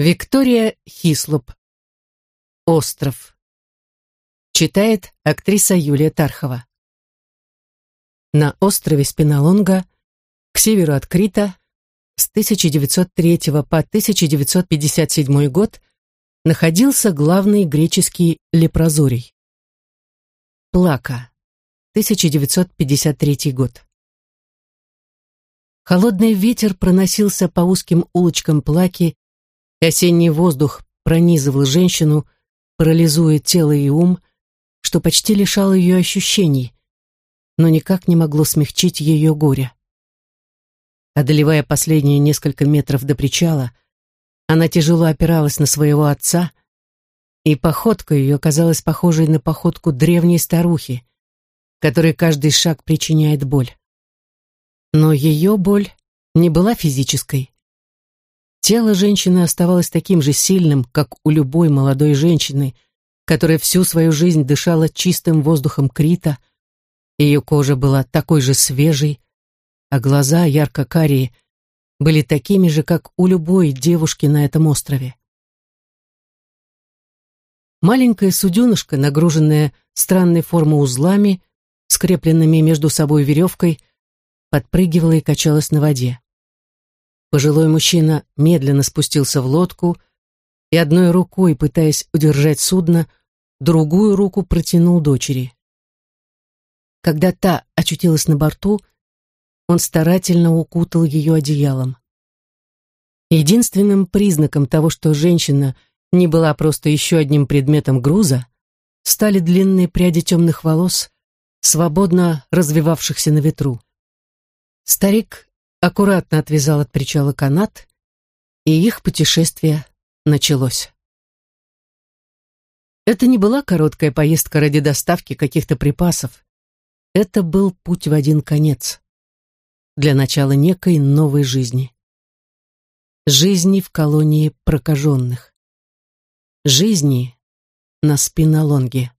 Виктория Хислоп. Остров. Читает актриса Юлия Тархова. На острове Спиналонга, к северу от Крита, с 1903 по 1957 год находился главный греческий лепрозорий. Плака. 1953 год. Холодный ветер проносился по узким улочкам Плаки, и осенний воздух пронизывал женщину, парализуя тело и ум, что почти лишало ее ощущений, но никак не могло смягчить ее горе. Одолевая последние несколько метров до причала, она тяжело опиралась на своего отца, и походка ее казалась похожей на походку древней старухи, которой каждый шаг причиняет боль. Но ее боль не была физической. Тело женщины оставалось таким же сильным, как у любой молодой женщины, которая всю свою жизнь дышала чистым воздухом Крита. Ее кожа была такой же свежей, а глаза, ярко-карие, были такими же, как у любой девушки на этом острове. Маленькая суденышка, нагруженная странной формы узлами, скрепленными между собой веревкой, подпрыгивала и качалась на воде. Пожилой мужчина медленно спустился в лодку и одной рукой, пытаясь удержать судно, другую руку протянул дочери. Когда та очутилась на борту, он старательно укутал ее одеялом. Единственным признаком того, что женщина не была просто еще одним предметом груза, стали длинные пряди темных волос, свободно развивавшихся на ветру. Старик аккуратно отвязал от причала канат, и их путешествие началось. Это не была короткая поездка ради доставки каких-то припасов. Это был путь в один конец. Для начала некой новой жизни. Жизни в колонии прокаженных. Жизни на спинолонге.